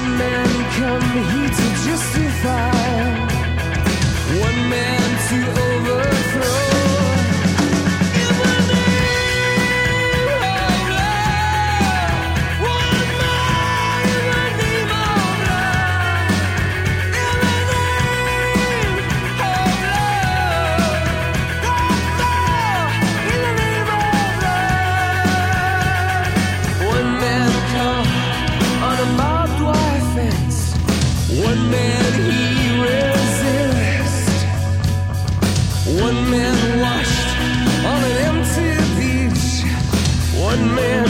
One man come here to justify, one man to overthrow. One man washed on an empty beach. One man.